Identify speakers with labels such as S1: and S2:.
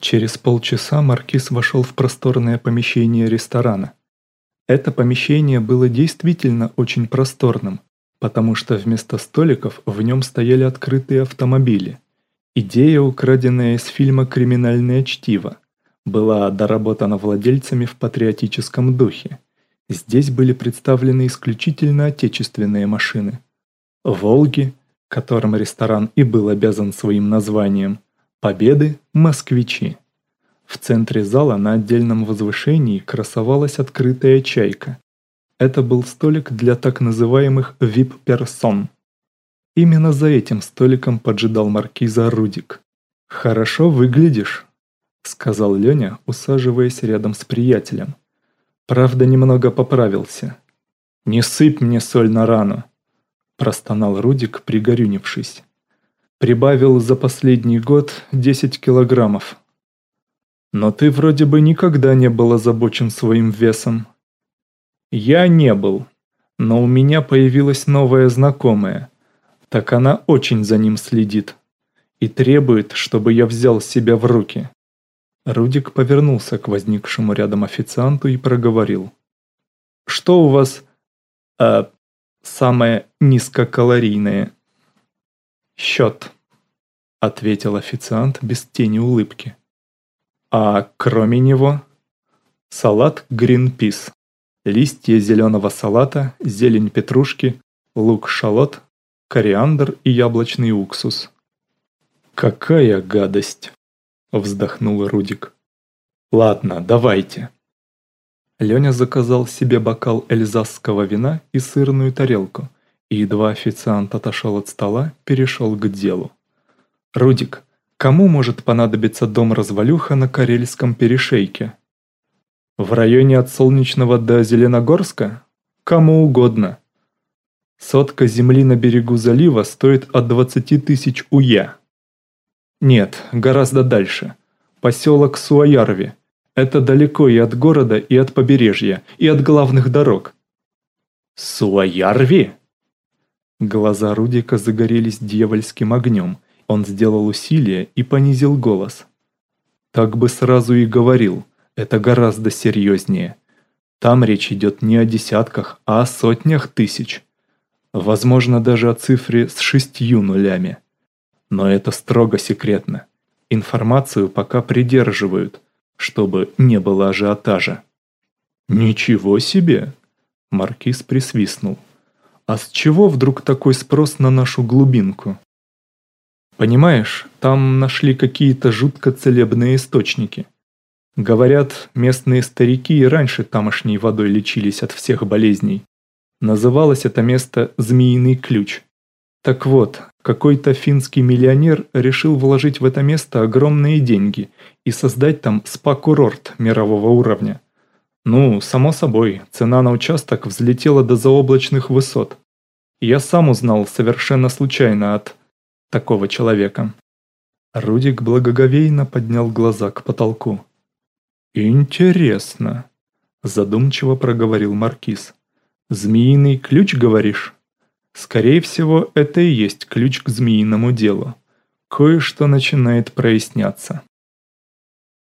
S1: Через полчаса Маркиз вошел в просторное помещение ресторана. Это помещение было действительно очень просторным, потому что вместо столиков в нем стояли открытые автомобили. Идея, украденная из фильма «Криминальное чтиво», была доработана владельцами в патриотическом духе. Здесь были представлены исключительно отечественные машины. «Волги», которым ресторан и был обязан своим названием, «Победы» – «Москвичи». В центре зала на отдельном возвышении красовалась открытая чайка. Это был столик для так называемых VIP-персон. Именно за этим столиком поджидал маркиза Рудик. «Хорошо выглядишь», — сказал Леня, усаживаясь рядом с приятелем. Правда, немного поправился. «Не сыпь мне соль на рану», — простонал Рудик, пригорюнившись. «Прибавил за последний год 10 килограммов». «Но ты вроде бы никогда не был озабочен своим весом». «Я не был, но у меня появилась новая знакомая. Так она очень за ним следит и требует, чтобы я взял себя в руки». Рудик повернулся к возникшему рядом официанту и проговорил. «Что у вас э, самое низкокалорийное?» «Счет», — ответил официант без тени улыбки. «А кроме него?» «Салат гринпис, листья зеленого салата, зелень петрушки, лук-шалот, кориандр и яблочный уксус». «Какая гадость!» Вздохнул Рудик. «Ладно, давайте». Леня заказал себе бокал эльзасского вина и сырную тарелку, и едва официант отошел от стола, перешел к делу. «Рудик, кому может понадобиться дом-развалюха на Карельском перешейке?» «В районе от Солнечного до Зеленогорска? Кому угодно. Сотка земли на берегу залива стоит от 20 тысяч уя. Нет, гораздо дальше. Поселок Суаярви. Это далеко и от города, и от побережья, и от главных дорог. Суаярви? Глаза Рудика загорелись дьявольским огнем. Он сделал усилие и понизил голос. Так бы сразу и говорил, это гораздо серьезнее. Там речь идет не о десятках, а о сотнях тысяч. Возможно, даже о цифре с шестью нулями. Но это строго секретно. Информацию пока придерживают, чтобы не было ажиотажа. «Ничего себе!» Маркиз присвистнул. «А с чего вдруг такой спрос на нашу глубинку?» «Понимаешь, там нашли какие-то жутко целебные источники. Говорят, местные старики и раньше тамошней водой лечились от всех болезней. Называлось это место «Змеиный ключ». Так вот, какой-то финский миллионер решил вложить в это место огромные деньги и создать там спа-курорт мирового уровня. Ну, само собой, цена на участок взлетела до заоблачных высот. Я сам узнал совершенно случайно от такого человека. Рудик благоговейно поднял глаза к потолку. «Интересно», – задумчиво проговорил Маркиз. «Змеиный ключ, говоришь?» Скорее всего, это и есть ключ к змеиному делу. Кое-что начинает проясняться.